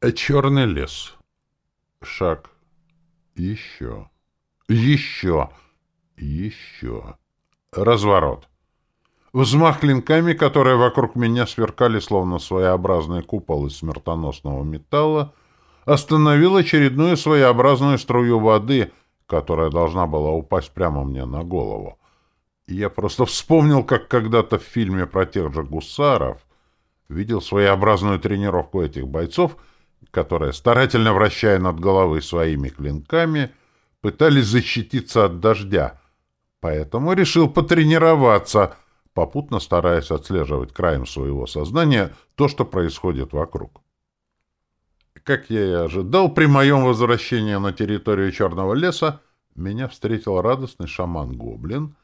Черный лес. Шаг. Еще. Еще. Еще. Разворот. Взмах клинками, которые вокруг меня сверкали, словно своеобразный купол из смертоносного металла, остановил очередную своеобразную струю воды, которая должна была упасть прямо мне на голову. Я просто вспомнил, как когда-то в фильме про тех же гусаров видел своеобразную тренировку этих бойцов, которые, старательно вращая над головой своими клинками, пытались защититься от дождя. Поэтому решил потренироваться — попутно стараясь отслеживать краем своего сознания то, что происходит вокруг. Как я и ожидал, при моем возвращении на территорию Черного леса меня встретил радостный шаман-гоблин,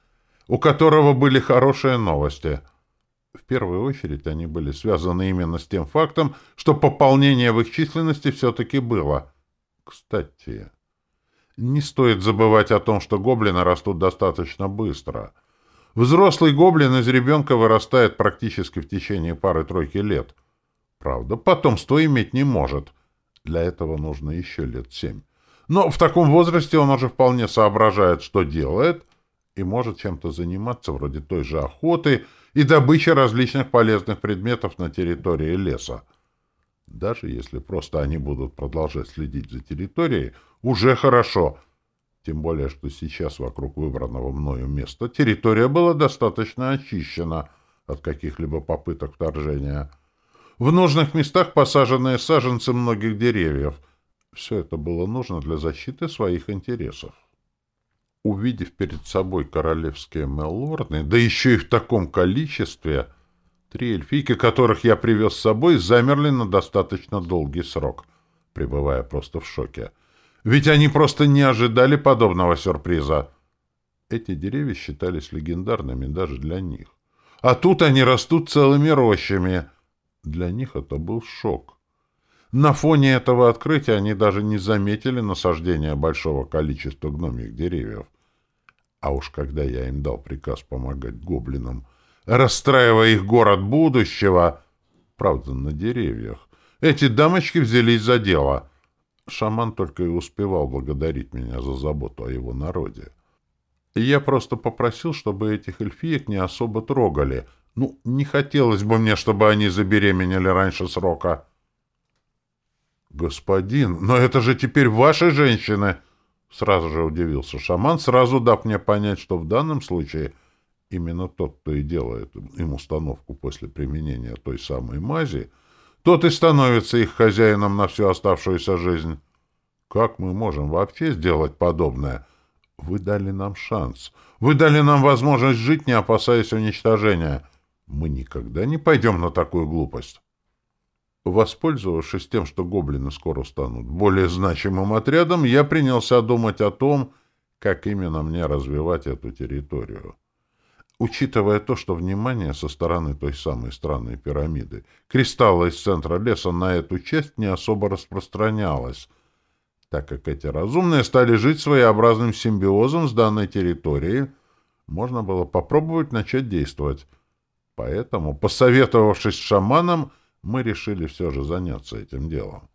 у которого были хорошие новости. В первую очередь они были связаны именно с тем фактом, что пополнение в их численности все-таки было. Кстати, не стоит забывать о том, что гоблины растут достаточно быстро — Взрослый гоблин из ребенка вырастает практически в течение пары-тройки лет. Правда, потомство иметь не может. Для этого нужно еще лет семь. Но в таком возрасте он уже вполне соображает, что делает, и может чем-то заниматься, вроде той же охоты и добычи различных полезных предметов на территории леса. Даже если просто они будут продолжать следить за территорией, уже хорошо — тем более, что сейчас вокруг выбранного мною места территория была достаточно очищена от каких-либо попыток вторжения. В нужных местах посаженные саженцы многих деревьев. Все это было нужно для защиты своих интересов. Увидев перед собой королевские мелорны, да еще и в таком количестве, три эльфийки, которых я привез с собой, замерли на достаточно долгий срок, пребывая просто в шоке — ведь они просто не ожидали подобного сюрприза. Эти деревья считались легендарными даже для них. А тут они растут целыми рощами. Для них это был шок. На фоне этого открытия они даже не заметили насаждения большого количества гномих деревьев. А уж когда я им дал приказ помогать гоблинам, расстраивая их город будущего, правда, на деревьях, эти дамочки взялись за дело — Шаман только и успевал благодарить меня за заботу о его народе. Я просто попросил, чтобы этих эльфиек не особо трогали. Ну, не хотелось бы мне, чтобы они забеременели раньше срока. «Господин, но это же теперь ваши женщины!» Сразу же удивился шаман, сразу дав мне понять, что в данном случае именно тот, кто и делает им установку после применения той самой мази, — тот и становится их хозяином на всю оставшуюся жизнь. Как мы можем вообще сделать подобное? Вы дали нам шанс. Вы дали нам возможность жить, не опасаясь уничтожения. Мы никогда не пойдем на такую глупость. Воспользовавшись тем, что гоблины скоро станут более значимым отрядом, я принялся думать о том, как именно мне развивать эту территорию. Учитывая то, что внимание со стороны той самой странной пирамиды, кристалла из центра леса на эту часть не особо распространялось, так как эти разумные стали жить своеобразным симбиозом с данной территорией, можно было попробовать начать действовать. Поэтому, посоветовавшись с шаманом, мы решили все же заняться этим делом.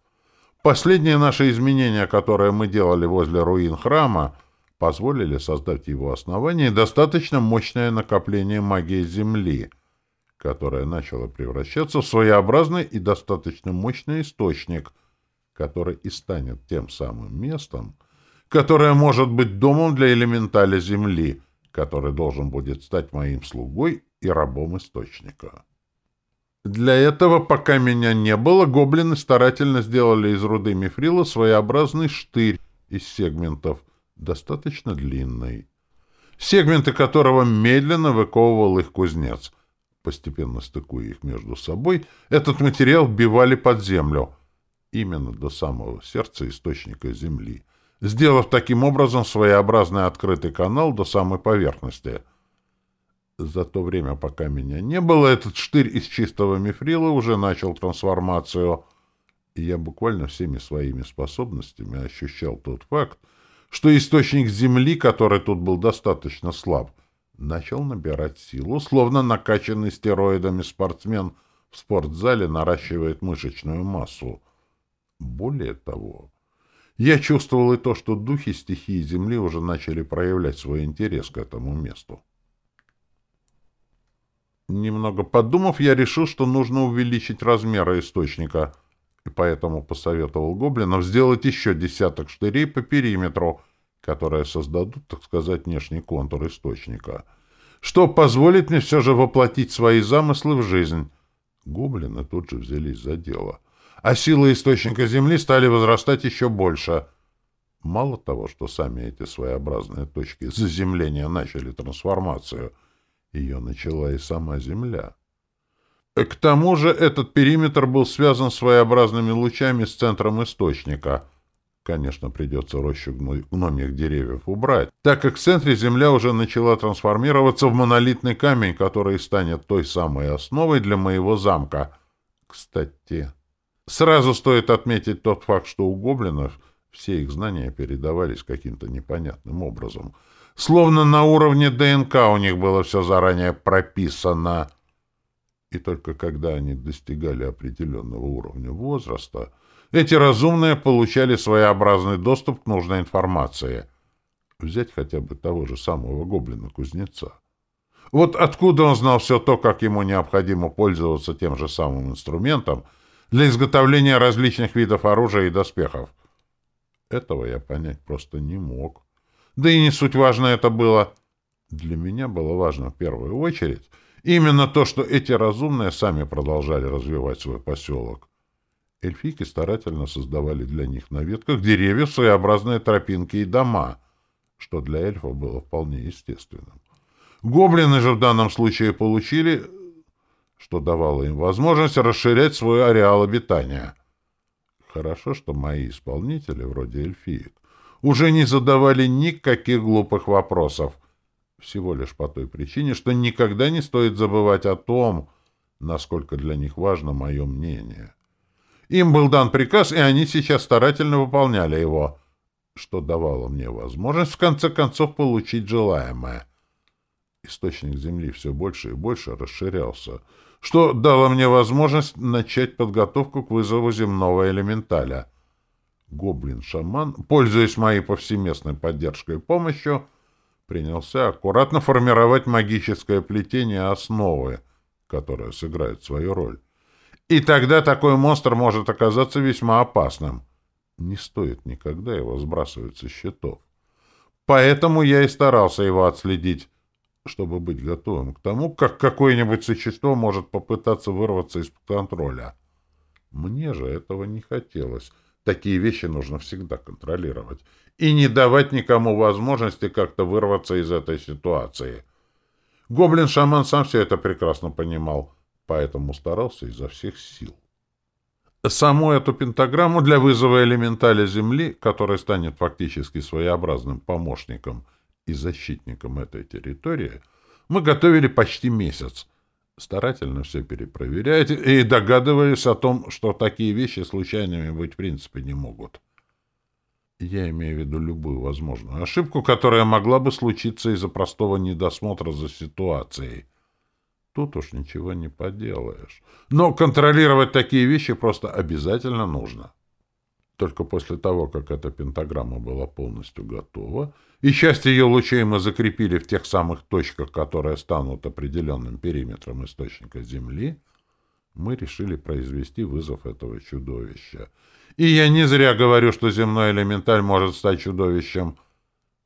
Последнее наше изменение, которое мы делали возле руин храма — позволили создать его основании достаточно мощное накопление магии Земли, которое начало превращаться в своеобразный и достаточно мощный источник, который и станет тем самым местом, которое может быть домом для элементаля Земли, который должен будет стать моим слугой и рабом источника. Для этого, пока меня не было, гоблины старательно сделали из руды мифрила своеобразный штырь из сегментов, достаточно длинный, сегменты которого медленно выковывал их кузнец. Постепенно стыкуя их между собой, этот материал вбивали под землю, именно до самого сердца источника земли, сделав таким образом своеобразный открытый канал до самой поверхности. За то время, пока меня не было, этот штырь из чистого мифрила уже начал трансформацию, и я буквально всеми своими способностями ощущал тот факт, что источник земли, который тут был достаточно слаб, начал набирать силу, словно накачанный стероидами спортсмен в спортзале наращивает мышечную массу. Более того, я чувствовал и то, что духи стихии Земли уже начали проявлять свой интерес к этому месту. Немного подумав, я решил, что нужно увеличить размеры источника, и поэтому посоветовал гоблинам сделать еще десяток штырей по периметру, которые создадут, так сказать, внешний контур источника, что позволит мне все же воплотить свои замыслы в жизнь. Гоблины тут же взялись за дело, а силы источника Земли стали возрастать еще больше. Мало того, что сами эти своеобразные точки заземления начали трансформацию — ее начала и сама Земля. К тому же этот периметр был связан своеобразными лучами с центром источника. Конечно, придется рощу гномьих деревьев убрать, так как в центре Земля уже начала трансформироваться в монолитный камень, который станет той самой основой для моего замка. Кстати, сразу стоит отметить тот факт, что у гоблинов все их знания передавались каким-то непонятным образом — Словно на уровне ДНК у них было все заранее прописано. И только когда они достигали определенного уровня возраста, эти разумные получали своеобразный доступ к нужной информации. Взять хотя бы того же самого гоблина-кузнеца. Вот откуда он знал все то, как ему необходимо пользоваться тем же самым инструментом для изготовления различных видов оружия и доспехов? Этого я понять просто не мог. Да и не суть важно это было. Для меня было важно в первую очередь именно то, что эти разумные сами продолжали развивать свой поселок. Эльфийки старательно создавали для них на ветках деревьев своеобразные тропинки и дома, что для эльфов было вполне естественным. Гоблины же в данном случае получили, что давало им возможность расширять свой ареал обитания. Хорошо, что мои исполнители, вроде эльфиек, уже не задавали никаких глупых вопросов. Всего лишь по той причине, что никогда не стоит забывать о том, насколько для них важно мое мнение. Им был дан приказ, и они сейчас старательно выполняли его, что давало мне возможность в конце концов получить желаемое. Источник Земли все больше и больше расширялся, что дало мне возможность начать подготовку к вызову земного элементаля — Гоблин-шаман, пользуясь моей повсеместной поддержкой и помощью, принялся аккуратно формировать магическое плетение основы, которое сыграет свою роль. И тогда такой монстр может оказаться весьма опасным. Не стоит никогда его сбрасывать со счетов. Поэтому я и старался его отследить, чтобы быть готовым к тому, как какое-нибудь существо может попытаться вырваться из-под контроля. Мне же этого не хотелось — Такие вещи нужно всегда контролировать и не давать никому возможности как-то вырваться из этой ситуации. Гоблин-шаман сам все это прекрасно понимал, поэтому старался изо всех сил. Саму эту пентаграмму для вызова элементаля Земли, который станет фактически своеобразным помощником и защитником этой территории, мы готовили почти месяц — старательно все перепроверяете и догадываясь о том, что такие вещи случайными быть в принципе не могут. Я имею в виду любую возможную ошибку, которая могла бы случиться из-за простого недосмотра за ситуацией. Тут уж ничего не поделаешь. Но контролировать такие вещи просто обязательно нужно. Только после того, как эта пентаграмма была полностью готова, и часть ее лучей мы закрепили в тех самых точках, которые станут определенным периметром источника Земли, мы решили произвести вызов этого чудовища. И я не зря говорю, что земной элементаль может стать чудовищем.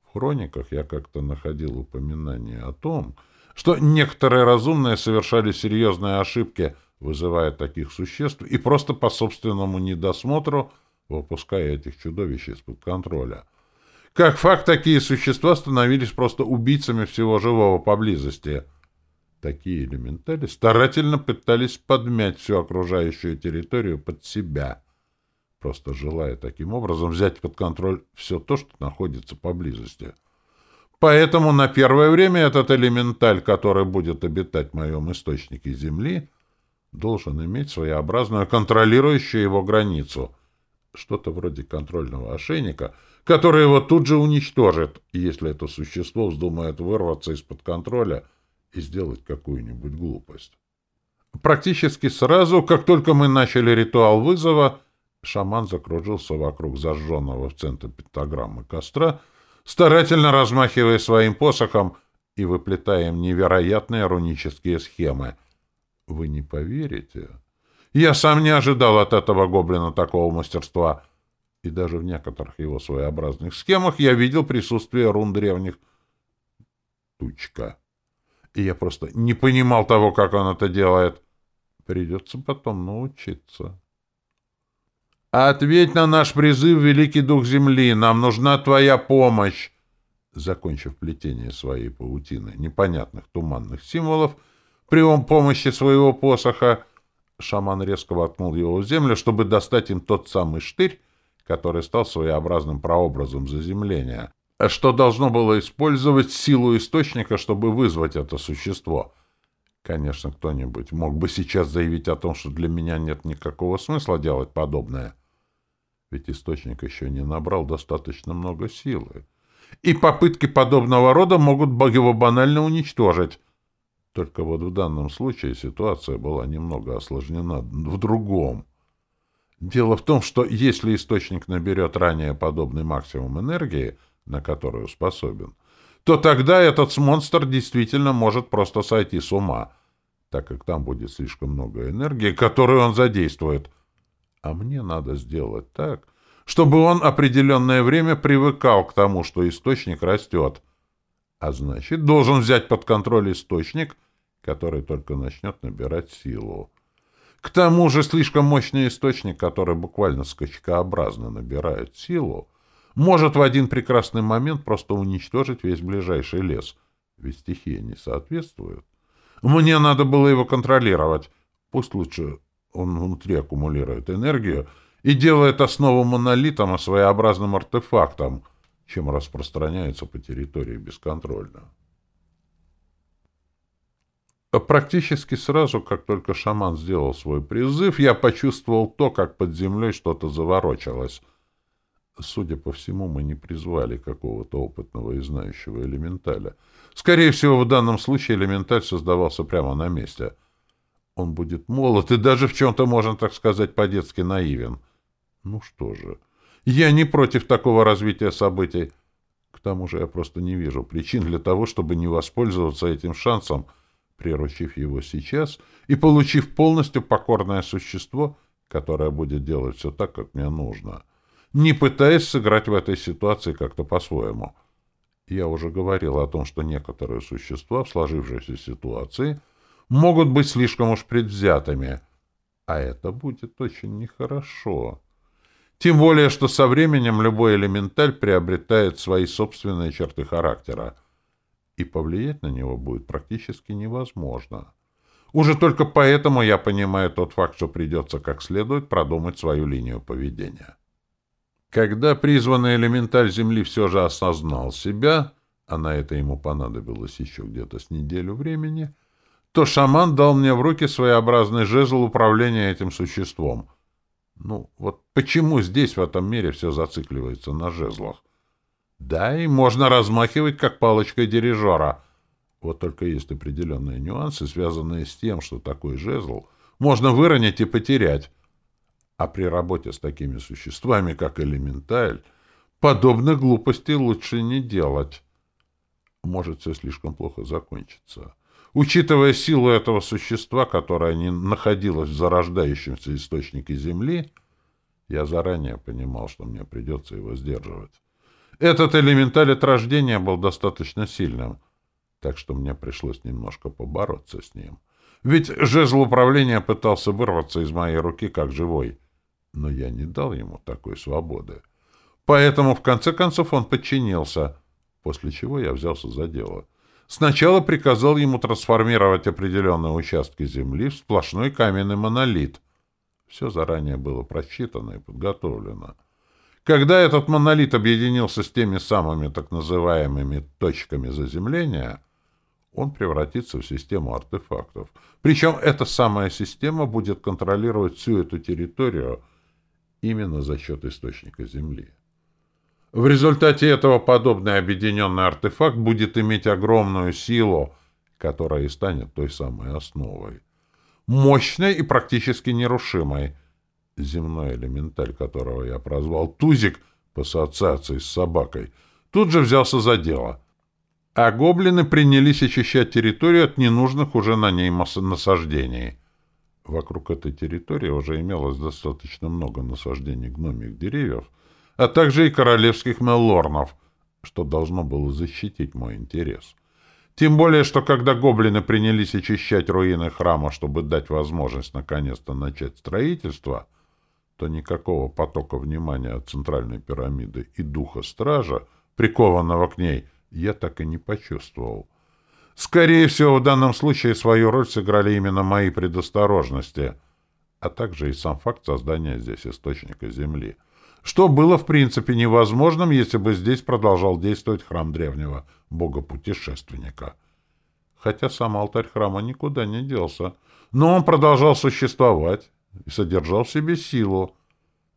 В хрониках я как-то находил упоминание о том, что некоторые разумные совершали серьезные ошибки, вызывая таких существ, и просто по собственному недосмотру – выпуская этих чудовищ из-под контроля. Как факт, такие существа становились просто убийцами всего живого поблизости. Такие элементали старательно пытались подмять всю окружающую территорию под себя, просто желая таким образом взять под контроль все то, что находится поблизости. Поэтому на первое время этот элементаль, который будет обитать в моем источнике Земли, должен иметь своеобразную контролирующую его границу — что-то вроде контрольного ошейника, который его тут же уничтожит, если это существо вздумает вырваться из-под контроля и сделать какую-нибудь глупость. Практически сразу, как только мы начали ритуал вызова, Шаман закружился вокруг зажженного в центре пентаграммы костра, старательно размахивая своим посохом и выплетая невероятные рунические схемы. Вы не поверите? Я сам не ожидал от этого гоблина такого мастерства. И даже в некоторых его своеобразных схемах я видел присутствие рун древних. Тучка. И я просто не понимал того, как он это делает. Придется потом научиться. «Ответь на наш призыв, Великий Дух Земли! Нам нужна твоя помощь!» Закончив плетение своей паутины непонятных туманных символов, при помощи своего посоха, шаман резко воткнул его в землю, чтобы достать им тот самый штырь, который стал своеобразным прообразом заземления, что должно было использовать силу источника, чтобы вызвать это существо. Конечно, кто-нибудь мог бы сейчас заявить о том, что для меня нет никакого смысла делать подобное — ведь источник еще не набрал достаточно много силы. И попытки подобного рода могут его банально уничтожить. Только вот в данном случае ситуация была немного осложнена в другом. Дело в том, что если источник наберет ранее подобный максимум энергии, на которую способен, то тогда этот монстр действительно может просто сойти с ума, так как там будет слишком много энергии, которую он задействует — а мне надо сделать так, чтобы он определенное время привыкал к тому, что источник растет. А значит, должен взять под контроль источник, который только начнет набирать силу. К тому же слишком мощный источник, который буквально скачкообразно набирает силу, может в один прекрасный момент просто уничтожить весь ближайший лес, ведь стихия не соответствует. Мне надо было его контролировать. Пусть лучше он внутри аккумулирует энергию и делает основу монолитом, а своеобразным артефактом, чем распространяется по территории бесконтрольно. Практически сразу, как только шаман сделал свой призыв, я почувствовал то, как под землей что-то заворочалось. Судя по всему, мы не призвали какого-то опытного и знающего элементаля. Скорее всего, в данном случае элементаль создавался прямо на месте — он будет молод и даже в чем-то, можно так сказать, по-детски наивен. Ну что же, я не против такого развития событий. К тому же я просто не вижу причин для того, чтобы не воспользоваться этим шансом, приручив его сейчас и получив полностью покорное существо, которое будет делать все так, как мне нужно, не пытаясь сыграть в этой ситуации как-то по-своему. Я уже говорил о том, что некоторые существа в сложившейся ситуации — могут быть слишком уж предвзятыми. А это будет очень нехорошо. Тем более, что со временем любой элементаль приобретает свои собственные черты характера, и повлиять на него будет практически невозможно. Уже только поэтому я понимаю тот факт, что придется как следует продумать свою линию поведения. Когда призванный элементаль Земли все же осознал себя, а на это ему понадобилось еще где-то с неделю времени — то шаман дал мне в руки своеобразный жезл управления этим существом. Ну, вот почему здесь, в этом мире, все зацикливается на жезлах? Да, и можно размахивать, как палочкой дирижера. Вот только есть определенные нюансы, связанные с тем, что такой жезл можно выронить и потерять. А при работе с такими существами, как элементаль, подобных глупостей лучше не делать. Может, все слишком плохо закончится. Учитывая силу этого существа, которое не находилось в зарождающемся источнике Земли, я заранее понимал, что мне придется его сдерживать. Этот элементаль от рождения был достаточно сильным, так что мне пришлось немножко побороться с ним. Ведь жезл управления пытался вырваться из моей руки как живой, но я не дал ему такой свободы. Поэтому, в конце концов, он подчинился, после чего я взялся за дело — Сначала приказал ему трансформировать определенные участки земли в сплошной каменный монолит. Все заранее было просчитано и подготовлено. Когда этот монолит объединился с теми самыми так называемыми точками заземления, он превратится в систему артефактов. Причем эта самая система будет контролировать всю эту территорию именно за счет источника Земли. В результате этого подобный объединенный артефакт будет иметь огромную силу, которая и станет той самой основой. Мощной и практически нерушимой. Земной элементаль, которого я прозвал Тузик по ассоциации с собакой, тут же взялся за дело. А гоблины принялись очищать территорию от ненужных уже на ней насаждений. Вокруг этой территории уже имелось достаточно много насаждений гномих деревьев, а также и королевских мелорнов, что должно было защитить мой интерес. Тем более, что когда гоблины принялись очищать руины храма, чтобы дать возможность наконец-то начать строительство, то никакого потока внимания от центральной пирамиды и духа стража, прикованного к ней, я так и не почувствовал. Скорее всего, в данном случае свою роль сыграли именно мои предосторожности, а также и сам факт создания здесь источника Земли, что было в принципе невозможным, если бы здесь продолжал действовать храм древнего бога-путешественника. Хотя сам алтарь храма никуда не делся, но он продолжал существовать и содержал в себе силу.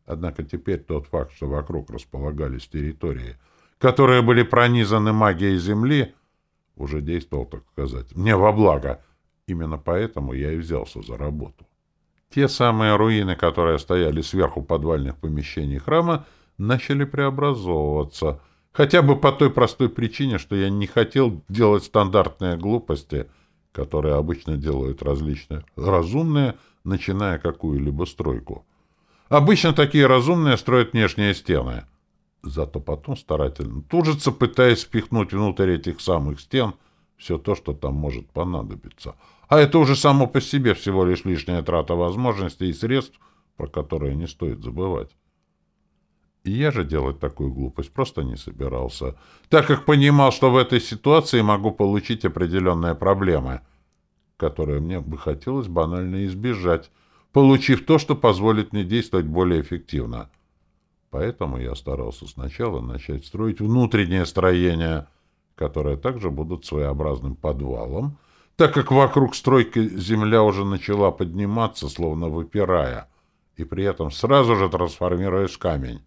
Однако теперь тот факт, что вокруг располагались территории, которые были пронизаны магией Земли, уже действовал, так сказать, мне во благо. Именно поэтому я и взялся за работу. Те самые руины, которые стояли сверху подвальных помещений храма, начали преобразовываться, хотя бы по той простой причине, что я не хотел делать стандартные глупости, которые обычно делают различные разумные, начиная какую-либо стройку. Обычно такие разумные строят внешние стены — Зато потом старательно тужится, пытаясь впихнуть внутрь этих самых стен все то, что там может понадобиться. А это уже само по себе всего лишь лишняя трата возможностей и средств, про которые не стоит забывать. И я же делать такую глупость просто не собирался, так как понимал, что в этой ситуации могу получить определенные проблемы, которые мне бы хотелось банально избежать, получив то, что позволит мне действовать более эффективно. Поэтому я старался сначала начать строить внутреннее строение, которое также будут своеобразным подвалом, так как вокруг стройки земля уже начала подниматься, словно выпирая, и при этом сразу же трансформируясь в камень.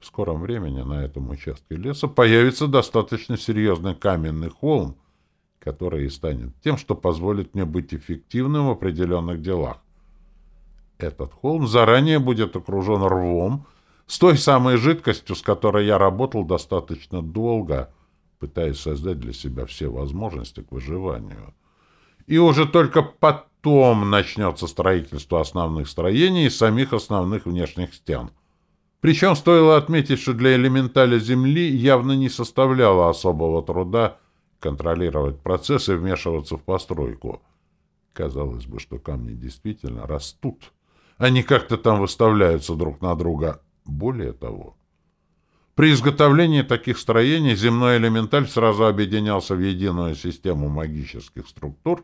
В скором времени на этом участке леса появится достаточно серьезный каменный холм, который и станет тем, что позволит мне быть эффективным в определенных делах. Этот холм заранее будет окружен рвом, с той самой жидкостью, с которой я работал достаточно долго, пытаясь создать для себя все возможности к выживанию. И уже только потом начнется строительство основных строений и самих основных внешних стен. Причем стоило отметить, что для элементаля Земли явно не составляло особого труда контролировать процесс и вмешиваться в постройку. Казалось бы, что камни действительно растут. Они как-то там выставляются друг на друга, более того, при изготовлении таких строений земной элементаль сразу объединялся в единую систему магических структур,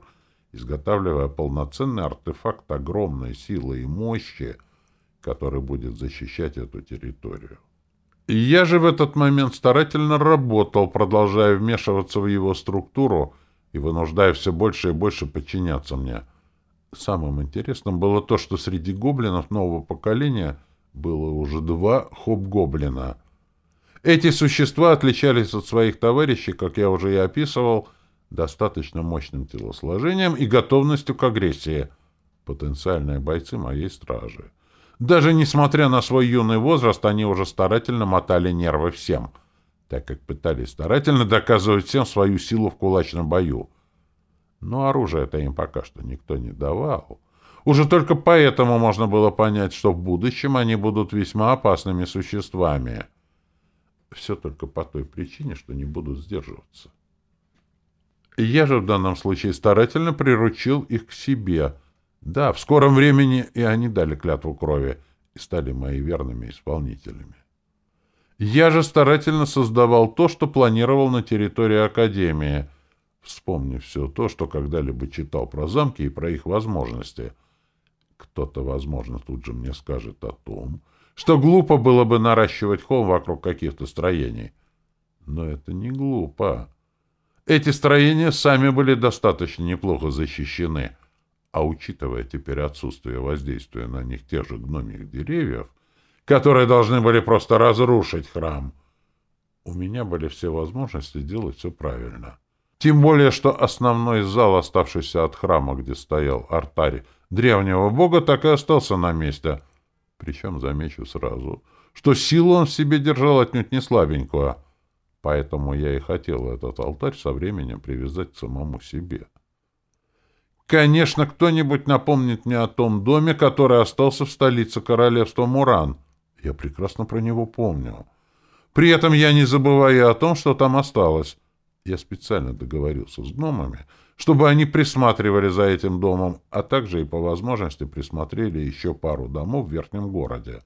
изготавливая полноценный артефакт огромной силы и мощи, который будет защищать эту территорию. И я же в этот момент старательно работал, продолжая вмешиваться в его структуру и вынуждая все больше и больше подчиняться мне. Самым интересным было то, что среди гоблинов нового поколения — было уже два хоб-гоблина. Эти существа отличались от своих товарищей, как я уже и описывал, достаточно мощным телосложением и готовностью к агрессии. Потенциальные бойцы моей стражи. Даже несмотря на свой юный возраст, они уже старательно мотали нервы всем, так как пытались старательно доказывать всем свою силу в кулачном бою. Но оружие-то им пока что никто не давал. Уже только поэтому можно было понять, что в будущем они будут весьма опасными существами. Все только по той причине, что не будут сдерживаться. Я же в данном случае старательно приручил их к себе. Да, в скором времени и они дали клятву крови и стали моими верными исполнителями. Я же старательно создавал то, что планировал на территории Академии, вспомнив все то, что когда-либо читал про замки и про их возможности — кто-то, возможно, тут же мне скажет о том, что глупо было бы наращивать холм вокруг каких-то строений. Но это не глупо. Эти строения сами были достаточно неплохо защищены, а учитывая теперь отсутствие воздействия на них тех же гномих деревьев, которые должны были просто разрушить храм, у меня были все возможности делать все правильно. Тем более, что основной зал, оставшийся от храма, где стоял артарь древнего бога, так и остался на месте. Причем замечу сразу, что силу он в себе держал отнюдь не слабенькую, поэтому я и хотел этот алтарь со временем привязать к самому себе. Конечно, кто-нибудь напомнит мне о том доме, который остался в столице королевства Муран. Я прекрасно про него помню. При этом я не забываю о том, что там осталось. Я специально договорился с гномами, чтобы они присматривали за этим домом, а также и по возможности присмотрели еще пару домов в верхнем городе.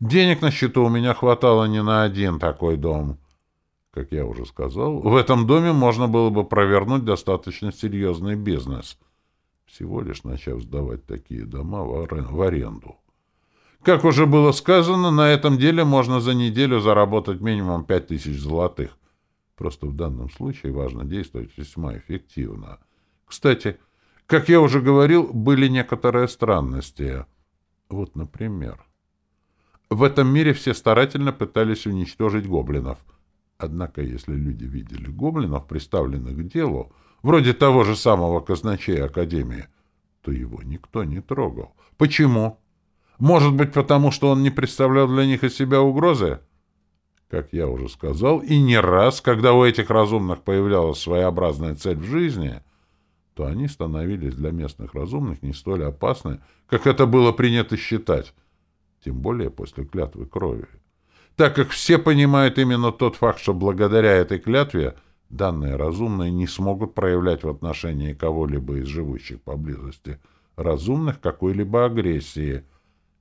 Денег на счету у меня хватало не на один такой дом. Как я уже сказал, в этом доме можно было бы провернуть достаточно серьезный бизнес — всего лишь начав сдавать такие дома в аренду. Как уже было сказано, на этом деле можно за неделю заработать минимум пять тысяч золотых. Просто в данном случае важно действовать весьма эффективно. Кстати, как я уже говорил, были некоторые странности. Вот, например, в этом мире все старательно пытались уничтожить гоблинов. Однако, если люди видели гоблинов, приставленных к делу, вроде того же самого казначея Академии, то его никто не трогал. Почему? Может быть, потому что он не представлял для них из себя угрозы? Как я уже сказал, и не раз, когда у этих разумных появлялась своеобразная цель в жизни, то они становились для местных разумных не столь опасны, как это было принято считать, тем более после клятвы крови. Так как все понимают именно тот факт, что благодаря этой клятве – данные разумные не смогут проявлять в отношении кого-либо из живущих поблизости разумных какой-либо агрессии,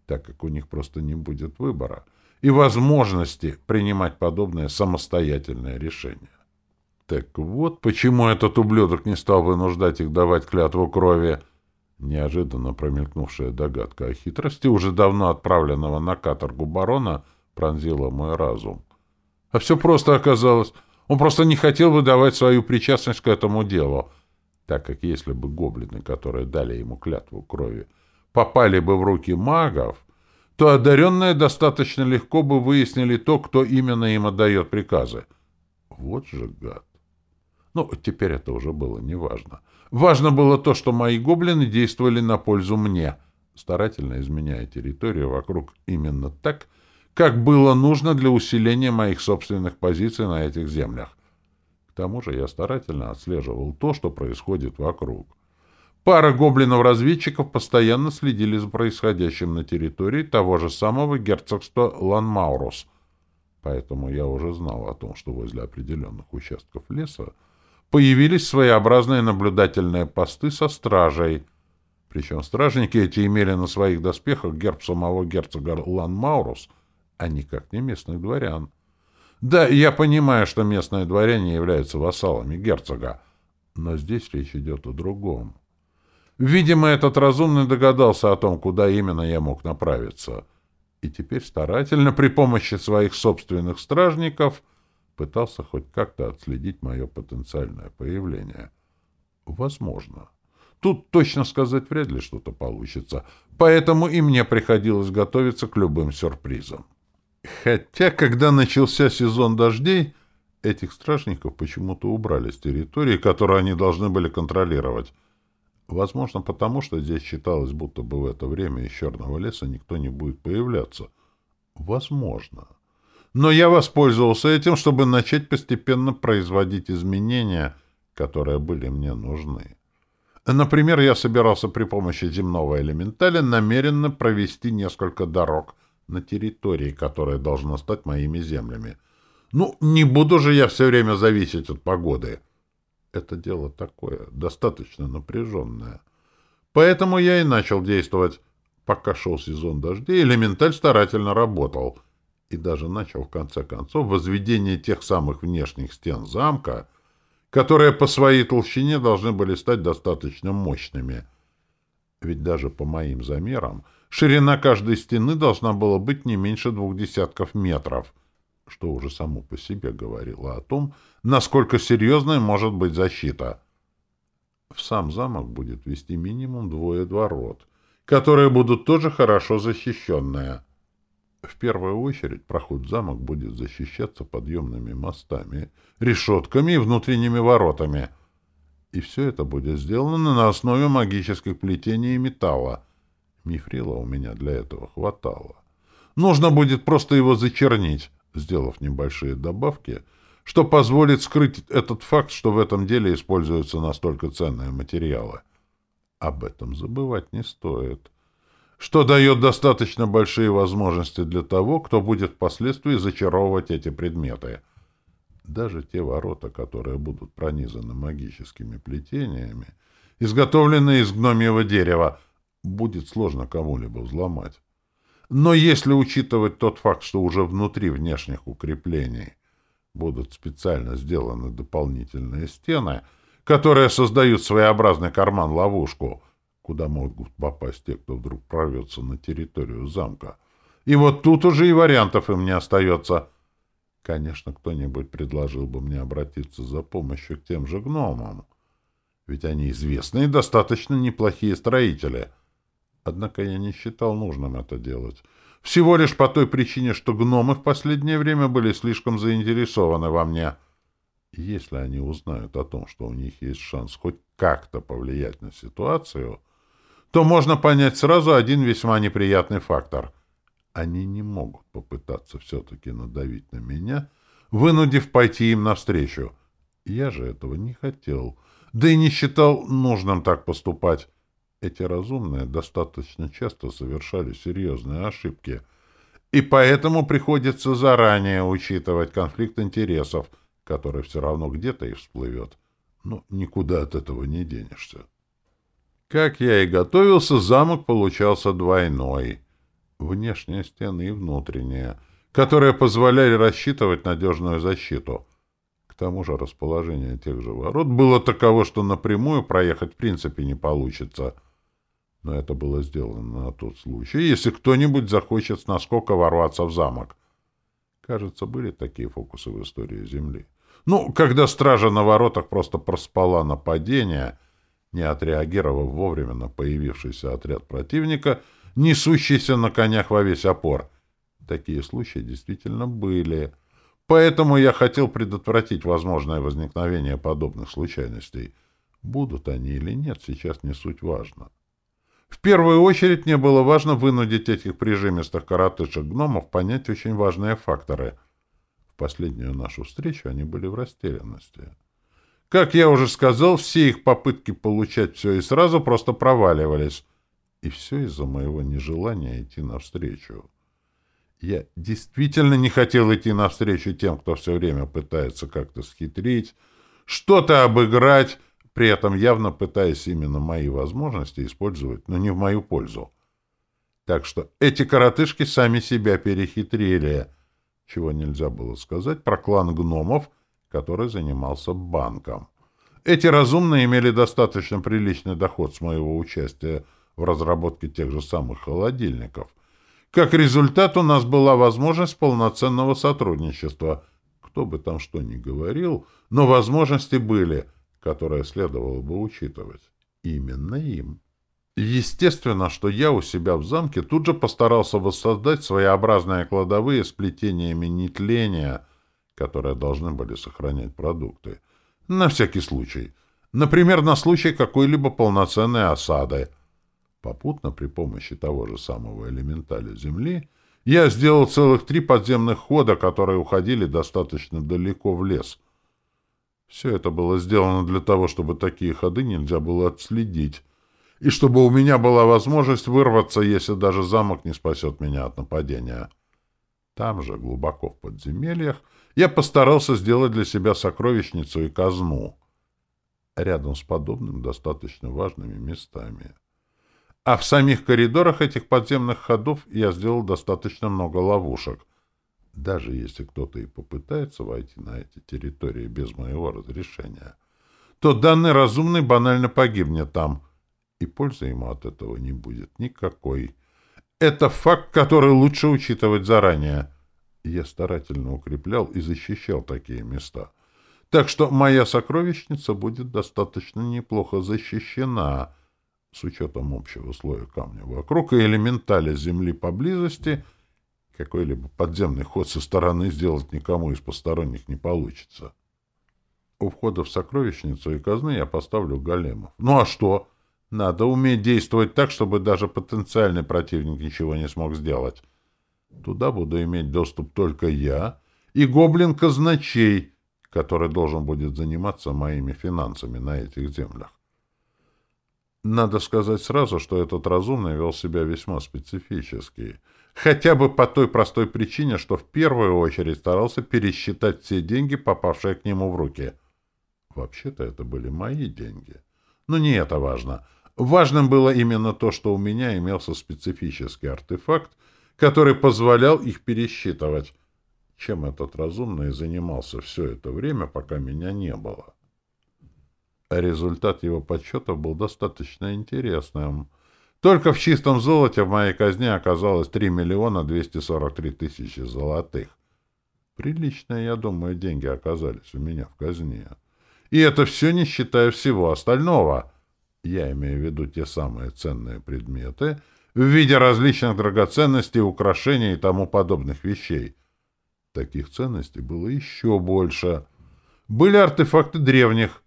так как у них просто не будет выбора и возможности принимать подобное самостоятельное решение. Так вот, почему этот ублюдок не стал вынуждать их давать клятву крови, неожиданно промелькнувшая догадка о хитрости уже давно отправленного на каторгу барона пронзила мой разум. А все просто оказалось — он просто не хотел выдавать свою причастность к этому делу, так как если бы гоблины, которые дали ему клятву крови, попали бы в руки магов, то одаренные достаточно легко бы выяснили то, кто именно им отдает приказы. Вот же гад. Ну, теперь это уже было неважно. Важно было то, что мои гоблины действовали на пользу мне, старательно изменяя территорию вокруг именно так, как было нужно для усиления моих собственных позиций на этих землях. К тому же я старательно отслеживал то, что происходит вокруг. Пара гоблинов-разведчиков постоянно следили за происходящим на территории того же самого герцогства Ланмаурус, поэтому я уже знал о том, что возле определенных участков леса появились своеобразные наблюдательные посты со стражей. Причем стражники эти имели на своих доспехах герб самого герцога Ланмаурус — а никак не местных дворян. Да, я понимаю, что местные дворяне являются вассалами герцога, но здесь речь идет о другом. Видимо, этот разумный догадался о том, куда именно я мог направиться, и теперь старательно при помощи своих собственных стражников пытался хоть как-то отследить мое потенциальное появление. Возможно. Тут точно сказать вряд ли что-то получится, поэтому и мне приходилось готовиться к любым сюрпризам. Хотя, когда начался сезон дождей, этих стражников почему-то убрали с территории, которую они должны были контролировать. Возможно, потому что здесь считалось, будто бы в это время из черного леса никто не будет появляться. Возможно. Но я воспользовался этим, чтобы начать постепенно производить изменения, которые были мне нужны. Например, я собирался при помощи земного элементаля намеренно провести несколько дорог — на территории, которая должна стать моими землями. Ну, не буду же я все время зависеть от погоды. Это дело такое, достаточно напряженное. Поэтому я и начал действовать. Пока шел сезон дождей, элементаль старательно работал. И даже начал, в конце концов, возведение тех самых внешних стен замка, которые по своей толщине должны были стать достаточно мощными. Ведь даже по моим замерам — Ширина каждой стены должна была быть не меньше двух десятков метров, что уже само по себе говорило о том, насколько серьезной может быть защита. В сам замок будет вести минимум двое дворот, которые будут тоже хорошо защищенные. В первую очередь проход в замок будет защищаться подъемными мостами, решетками и внутренними воротами. И все это будет сделано на основе магических плетений и металла — Мифрила у меня для этого хватало. Нужно будет просто его зачернить, сделав небольшие добавки, что позволит скрыть этот факт, что в этом деле используются настолько ценные материалы. Об этом забывать не стоит. Что дает достаточно большие возможности для того, кто будет впоследствии зачаровывать эти предметы. Даже те ворота, которые будут пронизаны магическими плетениями, изготовленные из гномьего дерева, будет сложно кому-либо взломать. Но если учитывать тот факт, что уже внутри внешних укреплений будут специально сделаны дополнительные стены, которые создают своеобразный карман-ловушку, куда могут попасть те, кто вдруг прорвется на территорию замка. И вот тут уже и вариантов им не остается. Конечно, кто-нибудь предложил бы мне обратиться за помощью к тем же гномам, ведь они известные и достаточно неплохие строители — Однако я не считал нужным это делать. Всего лишь по той причине, что гномы в последнее время были слишком заинтересованы во мне. если они узнают о том, что у них есть шанс хоть как-то повлиять на ситуацию, то можно понять сразу один весьма неприятный фактор. Они не могут попытаться все-таки надавить на меня, вынудив пойти им навстречу. Я же этого не хотел, да и не считал нужным так поступать. Эти разумные достаточно часто совершали серьезные ошибки, и поэтому приходится заранее учитывать конфликт интересов, который все равно где-то и всплывет. Ну, никуда от этого не денешься. Как я и готовился, замок получался двойной. Внешние стены и внутренние, которые позволяли рассчитывать надежную защиту. К тому же расположение тех же ворот было таково, что напрямую проехать в принципе не получится — но это было сделано на тот случай, если кто-нибудь захочет с наскока ворваться в замок. Кажется, были такие фокусы в истории Земли. Ну, когда стража на воротах просто проспала нападение, не отреагировав вовремя на появившийся отряд противника, несущийся на конях во весь опор. Такие случаи действительно были. Поэтому я хотел предотвратить возможное возникновение подобных случайностей. Будут они или нет, сейчас не суть важно. В первую очередь мне было важно вынудить этих прижимистых коротышек-гномов понять очень важные факторы. В последнюю нашу встречу они были в растерянности. Как я уже сказал, все их попытки получать все и сразу просто проваливались. И все из-за моего нежелания идти навстречу. Я действительно не хотел идти навстречу тем, кто все время пытается как-то схитрить, что-то обыграть, при этом явно пытаясь именно мои возможности использовать, но не в мою пользу. Так что эти коротышки сами себя перехитрили, чего нельзя было сказать про клан гномов, который занимался банком. Эти разумные имели достаточно приличный доход с моего участия в разработке тех же самых холодильников. Как результат, у нас была возможность полноценного сотрудничества. Кто бы там что ни говорил, но возможности были — которое следовало бы учитывать. Именно им. Естественно, что я у себя в замке тут же постарался воссоздать своеобразные кладовые с плетениями нетления, которые должны были сохранять продукты. На всякий случай. Например, на случай какой-либо полноценной осады. Попутно при помощи того же самого элементаля Земли я сделал целых три подземных хода, которые уходили достаточно далеко в лес — все это было сделано для того, чтобы такие ходы нельзя было отследить, и чтобы у меня была возможность вырваться, если даже замок не спасет меня от нападения. Там же, глубоко в подземельях, я постарался сделать для себя сокровищницу и казну, рядом с подобным достаточно важными местами. А в самих коридорах этих подземных ходов я сделал достаточно много ловушек, даже если кто-то и попытается войти на эти территории без моего разрешения, то данный разумный банально погибнет там, и пользы ему от этого не будет никакой. Это факт, который лучше учитывать заранее. Я старательно укреплял и защищал такие места. Так что моя сокровищница будет достаточно неплохо защищена, с учетом общего слоя камня вокруг и элементаля земли поблизости — какой-либо подземный ход со стороны сделать никому из посторонних не получится. У входа в сокровищницу и казны я поставлю големов. Ну а что? Надо уметь действовать так, чтобы даже потенциальный противник ничего не смог сделать. Туда буду иметь доступ только я и гоблин-казначей, который должен будет заниматься моими финансами на этих землях. Надо сказать сразу, что этот разумный вел себя весьма специфически. Хотя бы по той простой причине, что в первую очередь старался пересчитать все деньги, попавшие к нему в руки. Вообще-то это были мои деньги. Но не это важно. Важным было именно то, что у меня имелся специфический артефакт, который позволял их пересчитывать, чем этот разумный занимался все это время, пока меня не было. Результат его подсчетов был достаточно интересным. Только в чистом золоте в моей казне оказалось 3 миллиона 243 тысячи золотых. Приличные, я думаю, деньги оказались у меня в казне. И это все не считая всего остального. Я имею в виду те самые ценные предметы в виде различных драгоценностей, украшений и тому подобных вещей. Таких ценностей было еще больше. Были артефакты древних,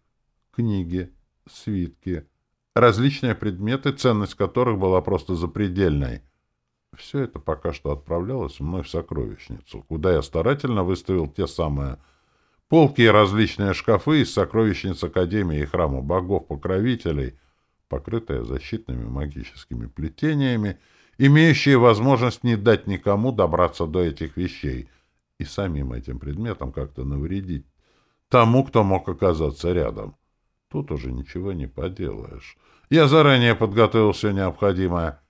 книги, свитки, различные предметы, ценность которых была просто запредельной. Все это пока что отправлялось мной в сокровищницу, куда я старательно выставил те самые полки и различные шкафы из сокровищниц Академии и Храма Богов-Покровителей, покрытые защитными магическими плетениями, имеющие возможность не дать никому добраться до этих вещей и самим этим предметам как-то навредить тому, кто мог оказаться рядом. Тут уже ничего не поделаешь. Я заранее подготовил все необходимое,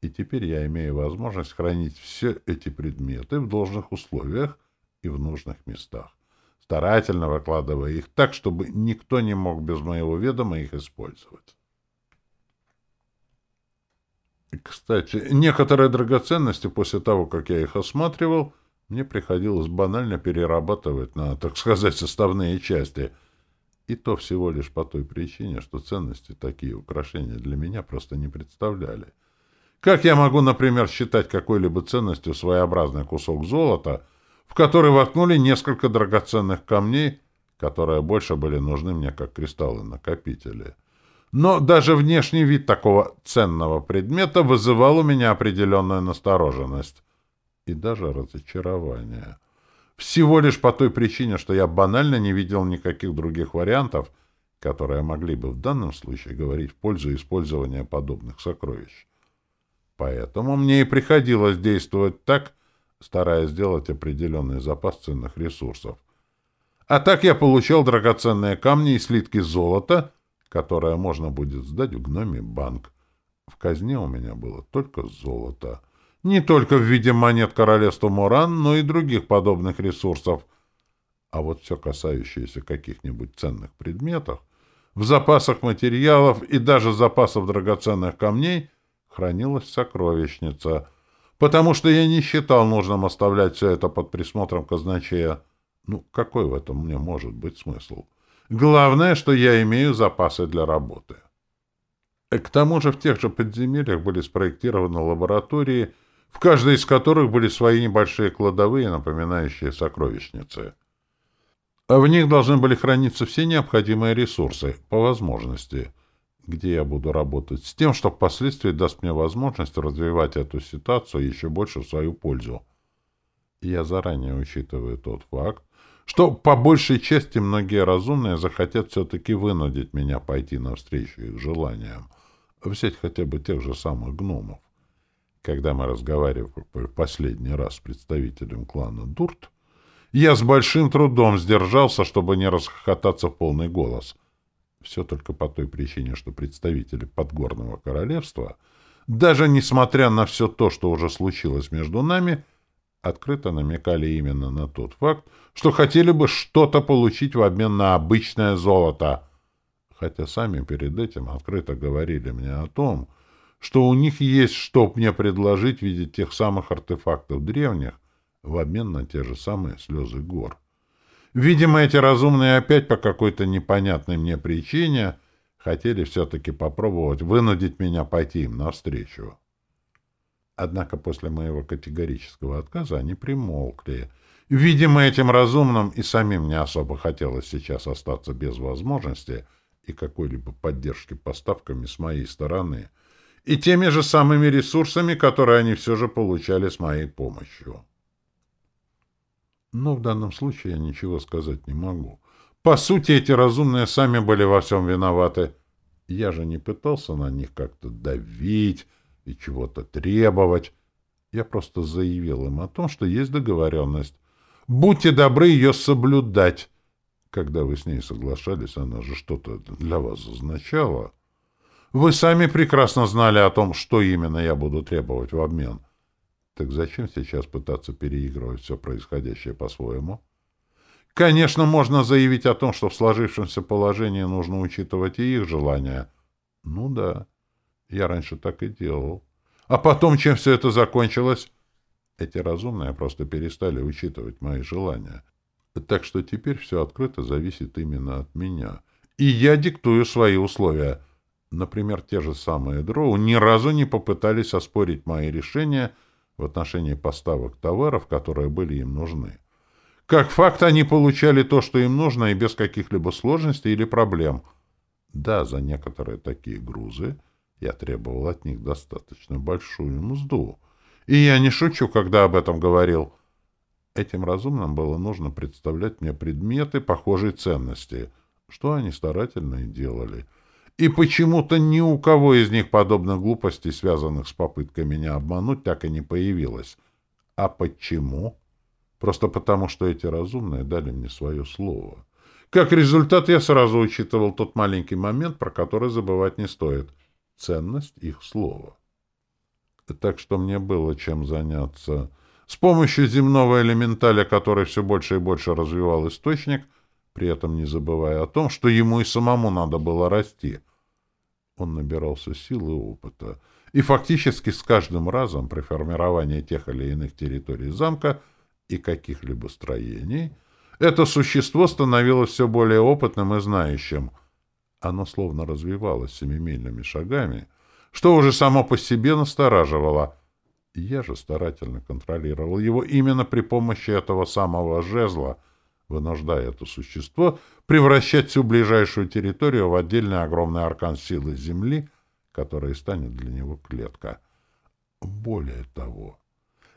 и теперь я имею возможность хранить все эти предметы в должных условиях и в нужных местах, старательно выкладывая их так, чтобы никто не мог без моего ведома их использовать. Кстати, некоторые драгоценности после того, как я их осматривал, мне приходилось банально перерабатывать на, так сказать, составные части — и то всего лишь по той причине, что ценности такие украшения для меня просто не представляли. Как я могу, например, считать какой-либо ценностью своеобразный кусок золота, в который воткнули несколько драгоценных камней, которые больше были нужны мне как кристаллы-накопители? Но даже внешний вид такого ценного предмета вызывал у меня определенную настороженность и даже разочарование. Всего лишь по той причине, что я банально не видел никаких других вариантов, которые могли бы в данном случае говорить в пользу использования подобных сокровищ. Поэтому мне и приходилось действовать так, стараясь сделать определенный запас ценных ресурсов. А так я получал драгоценные камни и слитки золота, которые можно будет сдать в гноме банк. В казне у меня было только золото — не только в виде монет королевства Муран, но и других подобных ресурсов. А вот все касающееся каких-нибудь ценных предметов, в запасах материалов и даже запасов драгоценных камней хранилась сокровищница, потому что я не считал нужным оставлять все это под присмотром казначея. Ну, какой в этом мне может быть смысл? Главное, что я имею запасы для работы. К тому же в тех же подземельях были спроектированы лаборатории, в каждой из которых были свои небольшие кладовые, напоминающие сокровищницы. А в них должны были храниться все необходимые ресурсы, по возможности, где я буду работать с тем, что впоследствии даст мне возможность развивать эту ситуацию еще больше в свою пользу. Я заранее учитываю тот факт, что по большей части многие разумные захотят все-таки вынудить меня пойти навстречу их желаниям, взять хотя бы тех же самых гномов. Когда мы разговаривали в последний раз с представителем клана Дурт, я с большим трудом сдержался, чтобы не расхохотаться в полный голос. Все только по той причине, что представители Подгорного Королевства, даже несмотря на все то, что уже случилось между нами, открыто намекали именно на тот факт, что хотели бы что-то получить в обмен на обычное золото. Хотя сами перед этим открыто говорили мне о том, что у них есть что мне предложить в виде тех самых артефактов древних в обмен на те же самые слезы гор. Видимо, эти разумные опять по какой-то непонятной мне причине хотели все-таки попробовать вынудить меня пойти им навстречу. Однако после моего категорического отказа они примолкли. Видимо, этим разумным и самим не особо хотелось сейчас остаться без возможности и какой-либо поддержки поставками с моей стороны, и теми же самыми ресурсами, которые они все же получали с моей помощью. Но в данном случае я ничего сказать не могу. По сути, эти разумные сами были во всем виноваты. Я же не пытался на них как-то давить и чего-то требовать. Я просто заявил им о том, что есть договоренность. Будьте добры ее соблюдать. Когда вы с ней соглашались, она же что-то для вас означала. Вы сами прекрасно знали о том, что именно я буду требовать в обмен. Так зачем сейчас пытаться переигрывать все происходящее по-своему? Конечно, можно заявить о том, что в сложившемся положении нужно учитывать и их желания. Ну да, я раньше так и делал. А потом, чем все это закончилось? Эти разумные просто перестали учитывать мои желания. Так что теперь все открыто зависит именно от меня. И я диктую свои условия. Например, те же самые дроу ни разу не попытались оспорить мои решения в отношении поставок товаров, которые были им нужны. Как факт, они получали то, что им нужно, и без каких-либо сложностей или проблем. Да, за некоторые такие грузы я требовал от них достаточно большую мзду. И я не шучу, когда об этом говорил. Этим разумным было нужно представлять мне предметы похожей ценности, что они старательно и делали. И почему-то ни у кого из них подобных глупостей, связанных с попыткой меня обмануть, так и не появилось. А почему? Просто потому, что эти разумные дали мне свое слово. Как результат, я сразу учитывал тот маленький момент, про который забывать не стоит. Ценность их слова. Так что мне было чем заняться. С помощью земного элементаля, который все больше и больше развивал источник, при этом не забывая о том, что ему и самому надо было расти. Он набирался сил и опыта. И фактически с каждым разом при формировании тех или иных территорий замка и каких-либо строений это существо становилось все более опытным и знающим. Оно словно развивалось семимильными шагами, что уже само по себе настораживало — я же старательно контролировал его именно при помощи этого самого жезла, вынуждая это существо превращать всю ближайшую территорию в отдельный огромный аркан силы Земли, который станет для него клетка. Более того,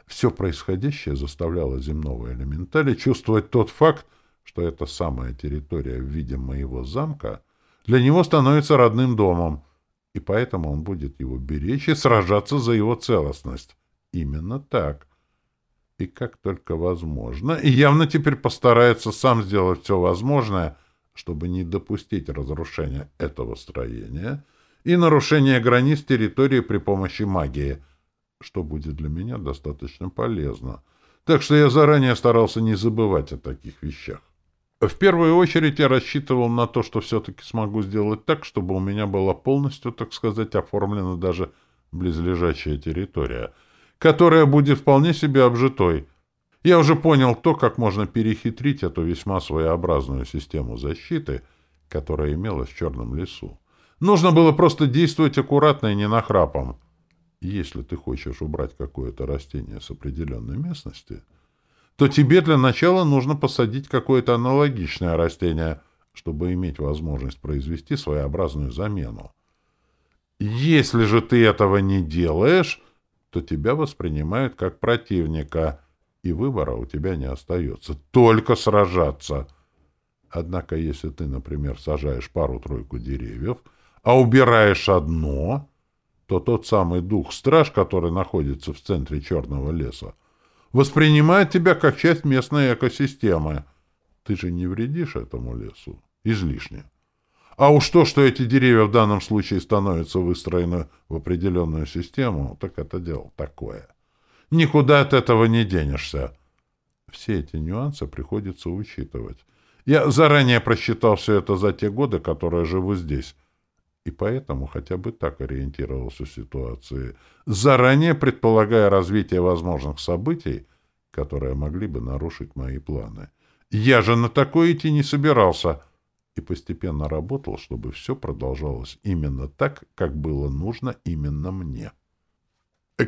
все происходящее заставляло земного элементаля чувствовать тот факт, что эта самая территория в виде моего замка для него становится родным домом, и поэтому он будет его беречь и сражаться за его целостность. Именно так. И как только возможно, и явно теперь постарается сам сделать все возможное, чтобы не допустить разрушения этого строения и нарушения границ территории при помощи магии, что будет для меня достаточно полезно. Так что я заранее старался не забывать о таких вещах. В первую очередь я рассчитывал на то, что все-таки смогу сделать так, чтобы у меня была полностью, так сказать, оформлена даже близлежащая территория — которая будет вполне себе обжитой. Я уже понял то, как можно перехитрить эту весьма своеобразную систему защиты, которая имелась в Черном лесу. Нужно было просто действовать аккуратно и не нахрапом. Если ты хочешь убрать какое-то растение с определенной местности, то тебе для начала нужно посадить какое-то аналогичное растение, чтобы иметь возможность произвести своеобразную замену. Если же ты этого не делаешь, то тебя воспринимают как противника, и выбора у тебя не остается. Только сражаться. Однако, если ты, например, сажаешь пару-тройку деревьев, а убираешь одно, то тот самый дух-страж, который находится в центре черного леса, воспринимает тебя как часть местной экосистемы. Ты же не вредишь этому лесу излишне. А уж то, что эти деревья в данном случае становятся выстроены в определенную систему, так это дело такое. Никуда от этого не денешься. Все эти нюансы приходится учитывать. Я заранее просчитал все это за те годы, которые живу здесь, и поэтому хотя бы так ориентировался в ситуации, заранее предполагая развитие возможных событий, которые могли бы нарушить мои планы. Я же на такое идти не собирался — и постепенно работал, чтобы все продолжалось именно так, как было нужно именно мне.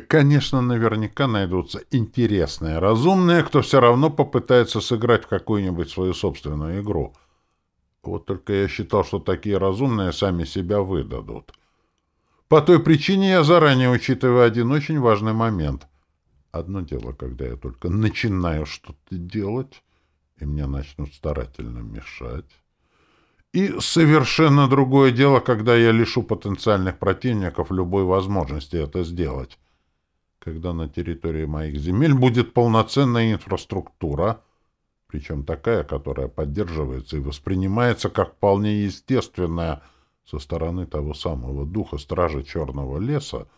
Конечно, наверняка найдутся интересные, разумные, кто все равно попытается сыграть в какую-нибудь свою собственную игру. Вот только я считал, что такие разумные сами себя выдадут. По той причине я заранее учитываю один очень важный момент. Одно дело, когда я только начинаю что-то делать, и мне начнут старательно мешать. И совершенно другое дело, когда я лишу потенциальных противников любой возможности это сделать. Когда на территории моих земель будет полноценная инфраструктура, причем такая, которая поддерживается и воспринимается как вполне естественная со стороны того самого духа стража Черного леса,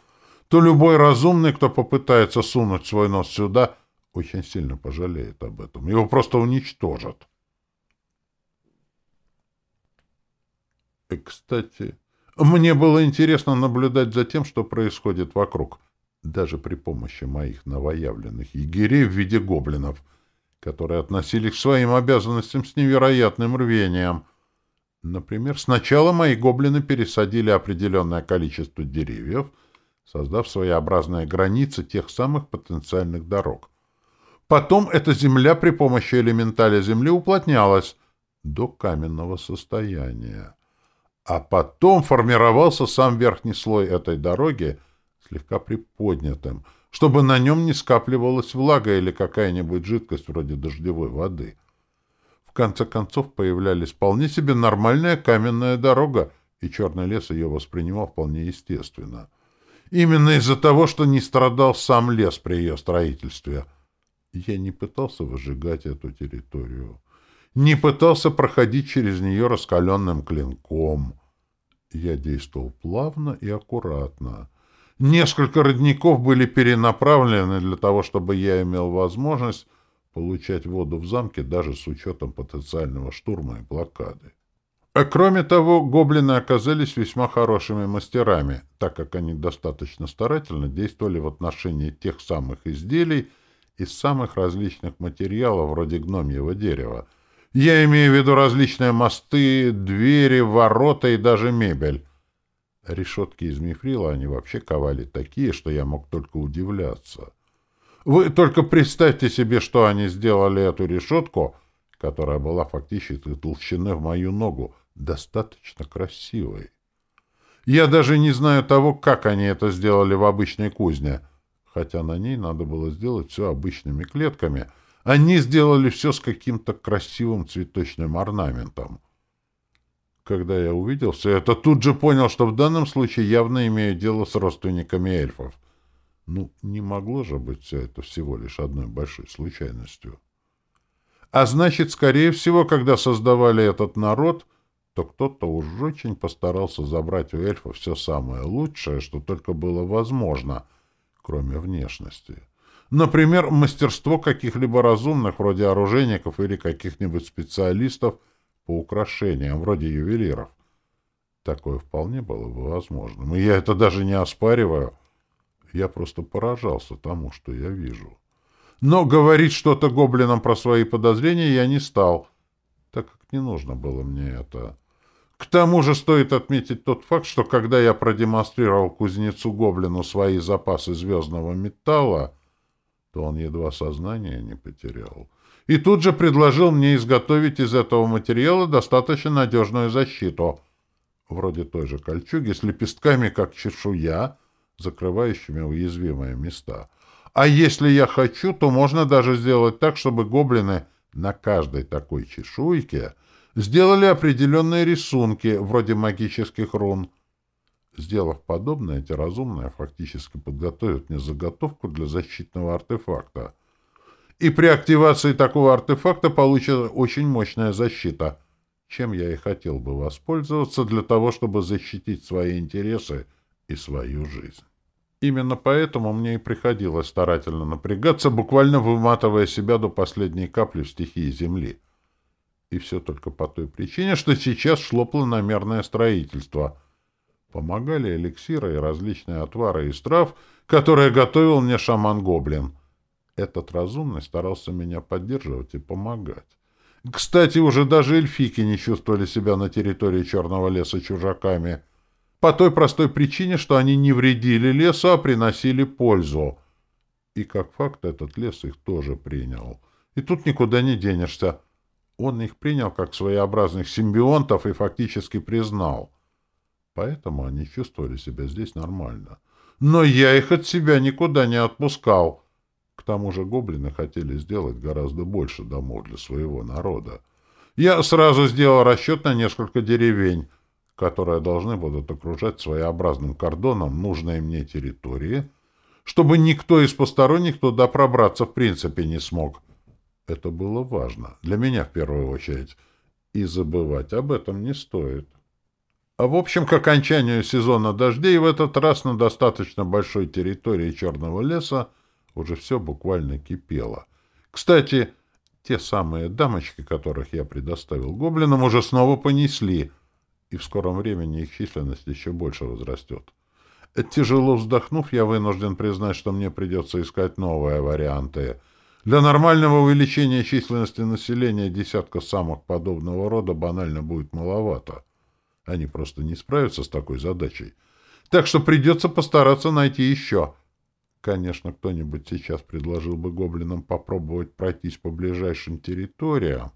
то любой разумный, кто попытается сунуть свой нос сюда, очень сильно пожалеет об этом. Его просто уничтожат. И, кстати, мне было интересно наблюдать за тем, что происходит вокруг, даже при помощи моих новоявленных егерей в виде гоблинов, которые относились к своим обязанностям с невероятным рвением. Например, сначала мои гоблины пересадили определенное количество деревьев, создав своеобразные границы тех самых потенциальных дорог. Потом эта земля при помощи элементаля земли уплотнялась до каменного состояния. А потом формировался сам верхний слой этой дороги, слегка приподнятым, чтобы на нем не скапливалась влага или какая-нибудь жидкость вроде дождевой воды. В конце концов появлялись вполне себе нормальная каменная дорога, и черный лес ее воспринимал вполне естественно. Именно из-за того, что не страдал сам лес при ее строительстве. Я не пытался выжигать эту территорию не пытался проходить через нее раскаленным клинком. Я действовал плавно и аккуратно. Несколько родников были перенаправлены для того, чтобы я имел возможность получать воду в замке даже с учетом потенциального штурма и блокады. А кроме того, гоблины оказались весьма хорошими мастерами, так как они достаточно старательно действовали в отношении тех самых изделий из самых различных материалов, вроде гномьего дерева — я имею в виду различные мосты, двери, ворота и даже мебель. Решетки из мифрила они вообще ковали такие, что я мог только удивляться. Вы только представьте себе, что они сделали эту решетку, которая была фактически толщины в мою ногу, достаточно красивой. Я даже не знаю того, как они это сделали в обычной кузне, хотя на ней надо было сделать все обычными клетками — они сделали все с каким-то красивым цветочным орнаментом. Когда я увидел все это, тут же понял, что в данном случае явно имею дело с родственниками эльфов. Ну, не могло же быть все это всего лишь одной большой случайностью. А значит, скорее всего, когда создавали этот народ, то кто-то уж очень постарался забрать у эльфов все самое лучшее, что только было возможно, кроме внешности. Например, мастерство каких-либо разумных, вроде оружейников или каких-нибудь специалистов по украшениям, вроде ювелиров. Такое вполне было бы возможным. И я это даже не оспариваю. Я просто поражался тому, что я вижу. Но говорить что-то гоблинам про свои подозрения я не стал, так как не нужно было мне это. К тому же стоит отметить тот факт, что когда я продемонстрировал кузнецу-гоблину свои запасы звездного металла, то он едва сознание не потерял. И тут же предложил мне изготовить из этого материала достаточно надежную защиту, вроде той же кольчуги с лепестками, как чешуя, закрывающими уязвимые места. А если я хочу, то можно даже сделать так, чтобы гоблины на каждой такой чешуйке сделали определенные рисунки, вроде магических рун, Сделав подобное, эти разумные фактически подготовят мне заготовку для защитного артефакта. И при активации такого артефакта получится очень мощная защита, чем я и хотел бы воспользоваться для того, чтобы защитить свои интересы и свою жизнь. Именно поэтому мне и приходилось старательно напрягаться, буквально выматывая себя до последней капли в стихии Земли. И все только по той причине, что сейчас шло планомерное строительство — Помогали эликсиры и различные отвары из трав, которые готовил мне шаман-гоблин. Этот разумный старался меня поддерживать и помогать. Кстати, уже даже эльфики не чувствовали себя на территории Черного леса чужаками. По той простой причине, что они не вредили лесу, а приносили пользу. И как факт этот лес их тоже принял. И тут никуда не денешься. Он их принял как своеобразных симбионтов и фактически признал. Поэтому они чувствовали себя здесь нормально. Но я их от себя никуда не отпускал. К тому же гоблины хотели сделать гораздо больше домов для своего народа. Я сразу сделал расчет на несколько деревень, которые должны будут окружать своеобразным кордоном нужные мне территории, чтобы никто из посторонних туда пробраться в принципе не смог. Это было важно, для меня в первую очередь, и забывать об этом не стоит. А в общем, к окончанию сезона дождей в этот раз на достаточно большой территории Черного леса уже все буквально кипело. Кстати, те самые дамочки, которых я предоставил гоблинам, уже снова понесли, и в скором времени их численность еще больше возрастет. Тяжело вздохнув, я вынужден признать, что мне придется искать новые варианты. Для нормального увеличения численности населения десятка самок подобного рода банально будет маловато. Они просто не справятся с такой задачей. Так что придется постараться найти еще. Конечно, кто-нибудь сейчас предложил бы гоблинам попробовать пройтись по ближайшим территориям,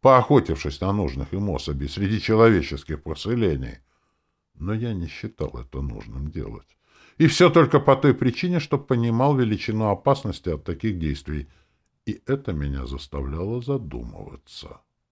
поохотившись на нужных им особей среди человеческих поселений. Но я не считал это нужным делать. И все только по той причине, что понимал величину опасности от таких действий. И это меня заставляло задумываться.